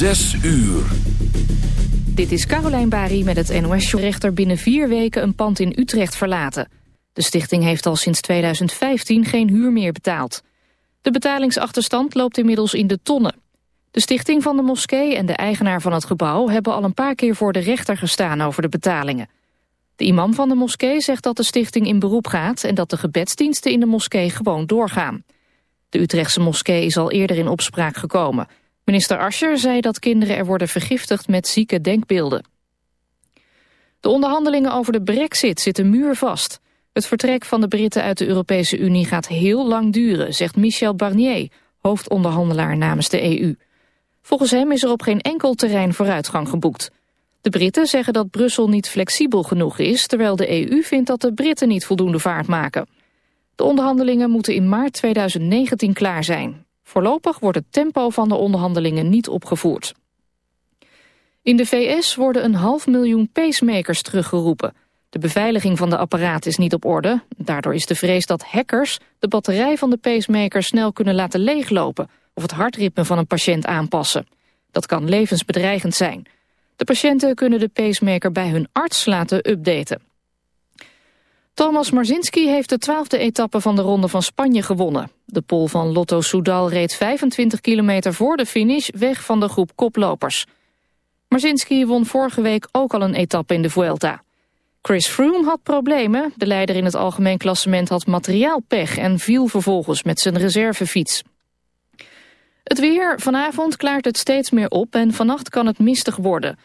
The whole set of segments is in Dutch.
Zes uur. Dit is Carolijn Bari met het NOS-rechter binnen vier weken een pand in Utrecht verlaten. De stichting heeft al sinds 2015 geen huur meer betaald. De betalingsachterstand loopt inmiddels in de tonnen. De stichting van de moskee en de eigenaar van het gebouw... hebben al een paar keer voor de rechter gestaan over de betalingen. De imam van de moskee zegt dat de stichting in beroep gaat... en dat de gebedsdiensten in de moskee gewoon doorgaan. De Utrechtse moskee is al eerder in opspraak gekomen... Minister Ascher zei dat kinderen er worden vergiftigd met zieke denkbeelden. De onderhandelingen over de brexit zitten muurvast. Het vertrek van de Britten uit de Europese Unie gaat heel lang duren, zegt Michel Barnier, hoofdonderhandelaar namens de EU. Volgens hem is er op geen enkel terrein vooruitgang geboekt. De Britten zeggen dat Brussel niet flexibel genoeg is, terwijl de EU vindt dat de Britten niet voldoende vaart maken. De onderhandelingen moeten in maart 2019 klaar zijn. Voorlopig wordt het tempo van de onderhandelingen niet opgevoerd. In de VS worden een half miljoen pacemakers teruggeroepen. De beveiliging van de apparaat is niet op orde. Daardoor is de vrees dat hackers de batterij van de pacemaker snel kunnen laten leeglopen of het hartritme van een patiënt aanpassen. Dat kan levensbedreigend zijn. De patiënten kunnen de pacemaker bij hun arts laten updaten. Thomas Marzinski heeft de twaalfde etappe van de Ronde van Spanje gewonnen. De pol van Lotto Soudal reed 25 kilometer voor de finish weg van de groep koplopers. Marzinski won vorige week ook al een etappe in de Vuelta. Chris Froome had problemen. De leider in het algemeen klassement had materiaalpech en viel vervolgens met zijn reservefiets. Het weer. Vanavond klaart het steeds meer op en vannacht kan het mistig worden.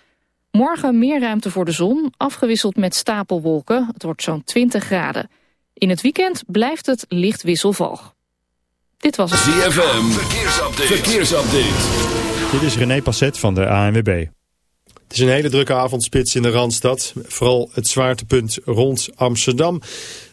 Morgen meer ruimte voor de zon, afgewisseld met stapelwolken. Het wordt zo'n 20 graden. In het weekend blijft het licht wisselvallig. Dit was het. ZFM, verkeersupdate. verkeersupdate. Dit is René Passet van de ANWB. Het is een hele drukke avondspits in de Randstad. Vooral het zwaartepunt rond Amsterdam.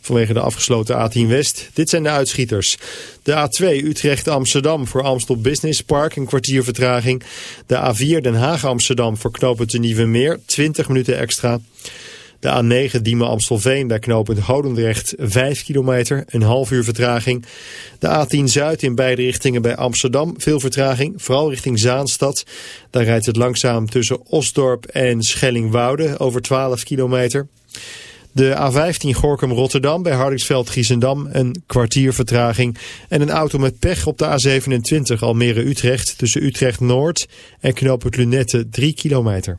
Vanwege de afgesloten A10 West. Dit zijn de uitschieters. De A2 Utrecht-Amsterdam voor Amstel Business Park. Een kwartier vertraging. De A4 Den Haag-Amsterdam voor knooppunt de Nieuwe Meer. 20 minuten extra. De A9 Diemen-Amstelveen bij knooppunt Hodendrecht 5 kilometer, een half uur vertraging. De A10 Zuid in beide richtingen bij Amsterdam, veel vertraging, vooral richting Zaanstad. Daar rijdt het langzaam tussen Osdorp en Schellingwoude over 12 kilometer. De A15 Gorkum-Rotterdam bij Hardingsveld-Giessendam een kwartier vertraging. En een auto met pech op de A27 Almere-Utrecht tussen Utrecht-Noord en knooppunt Lunette 3 kilometer.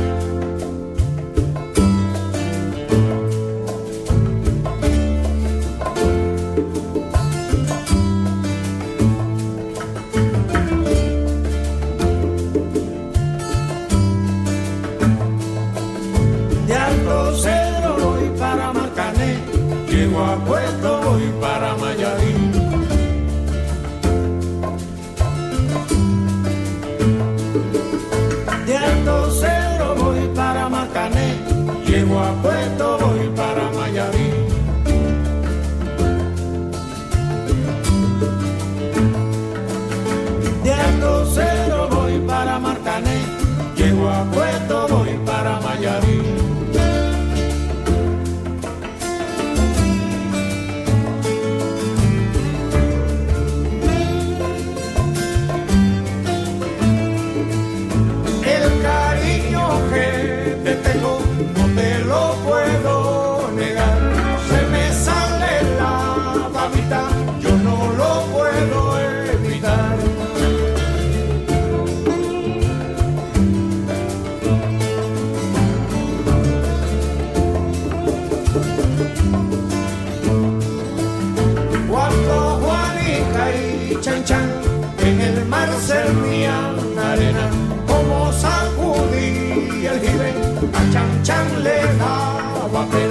A Chan Chan le daba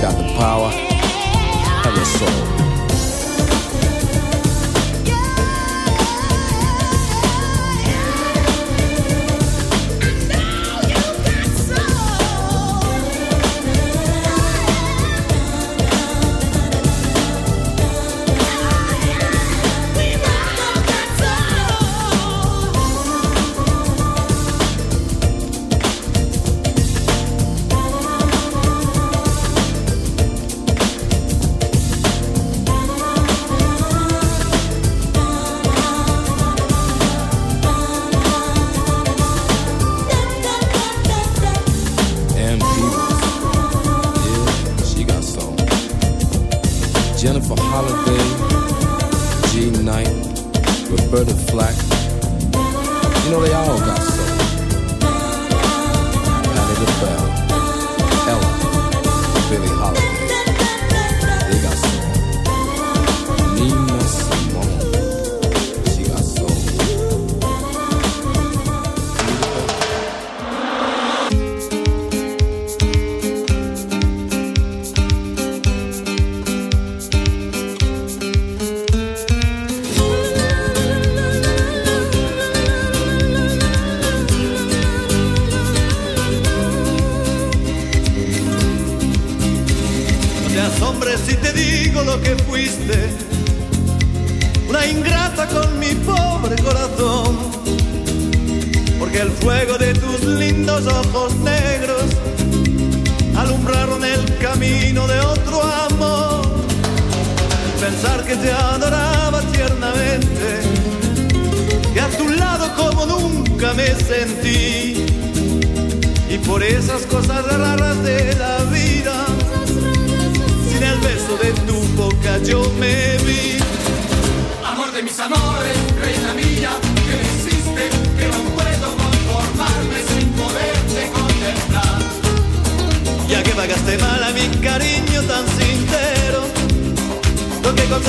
got the power and the soul.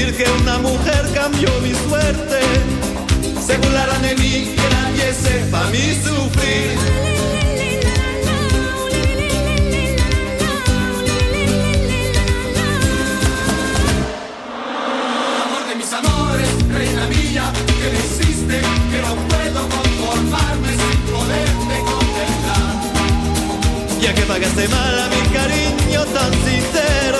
decir que una mujer cambió mi suerte. Se burlarán de mí, que nadie sepa mi sufrir. Amor de mis amores, reina mía, que me hiciste, que no puedo conformarme sin poderte contemplar. Ya que pagaste mal a mi cariño tan sincero,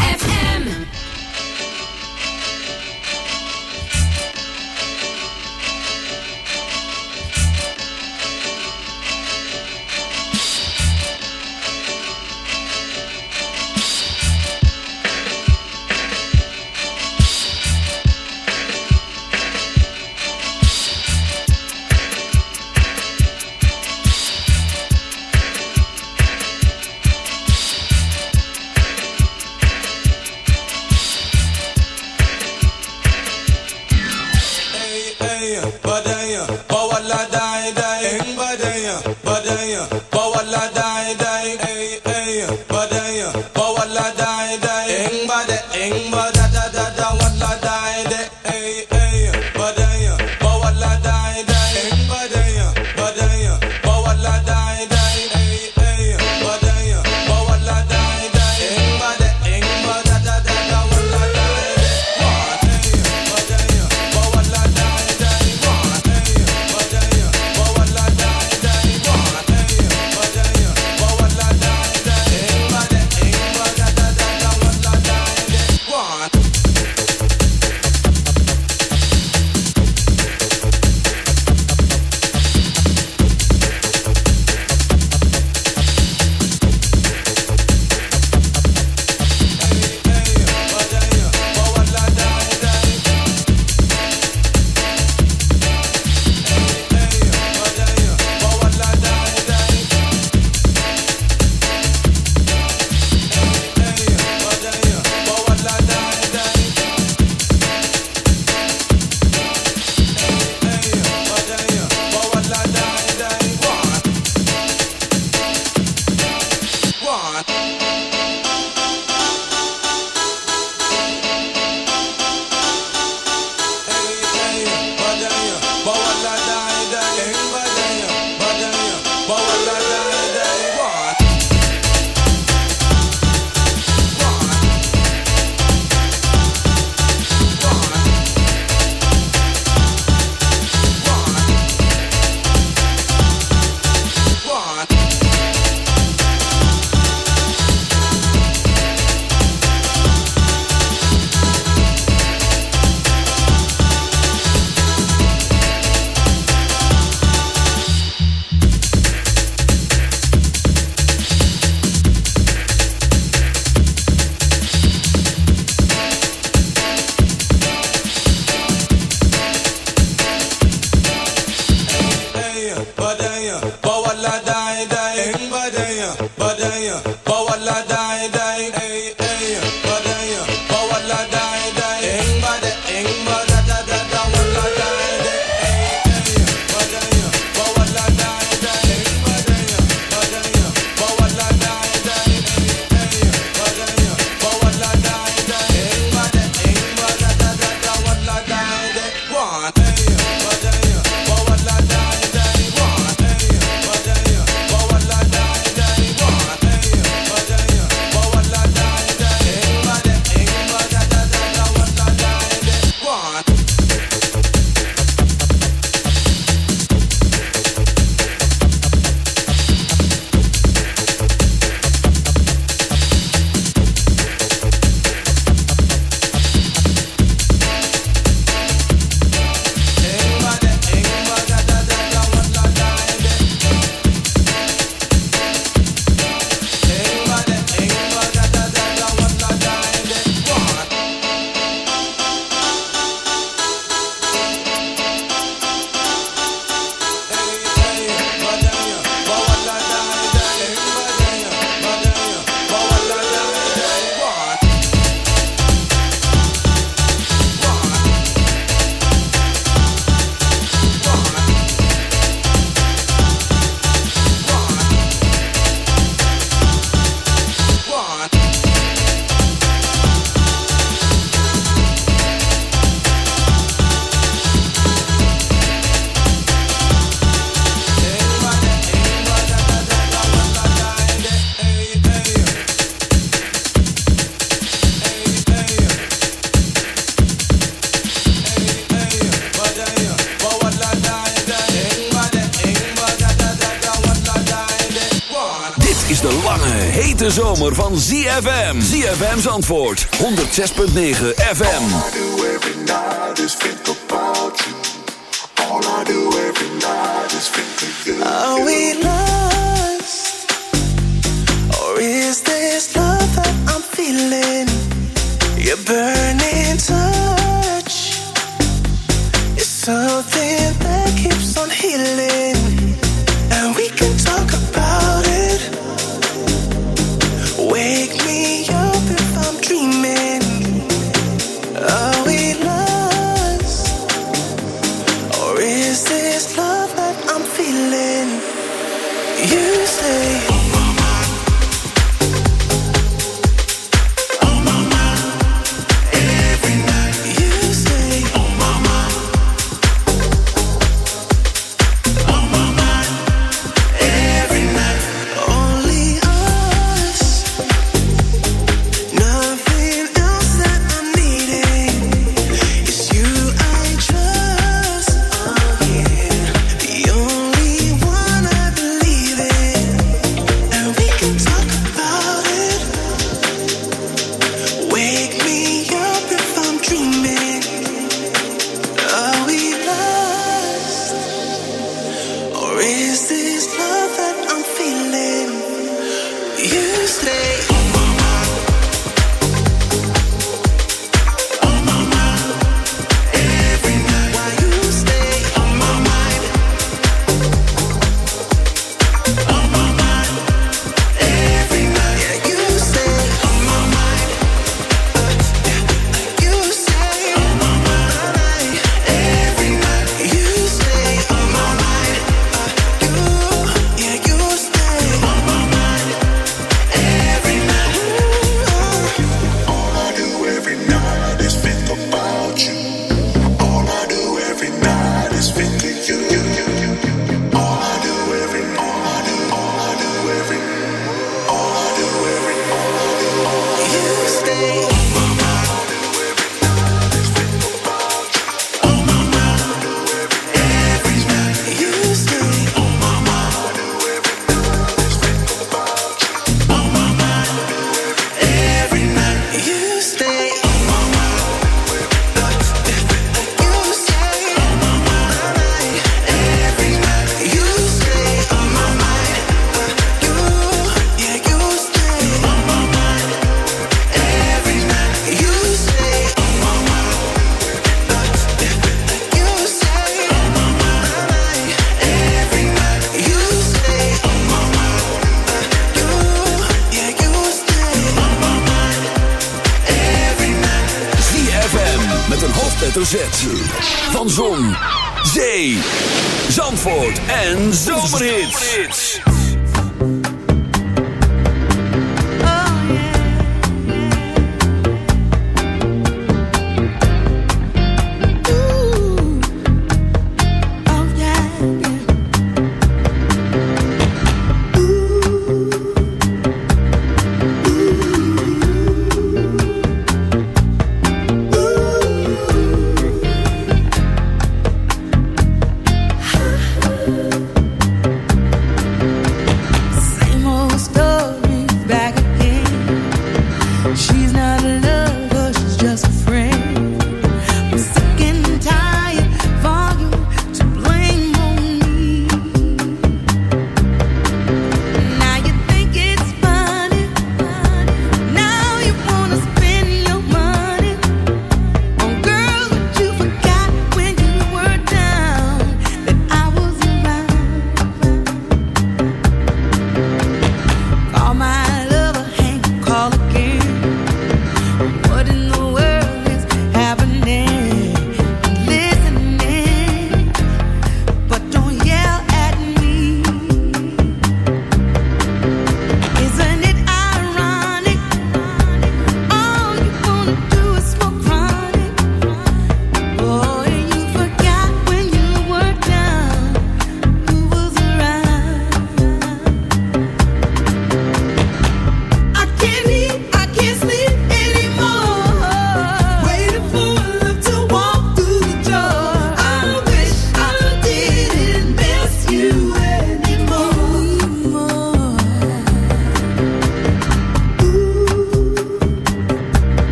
Antwoord 106.9 FM.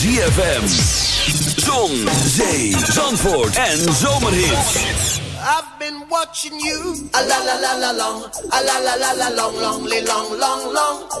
ZFM. Zon, zee, zandvoort en zomerhits. I've been watching you. A la la la la long. A la la la la long, long, long, long, long.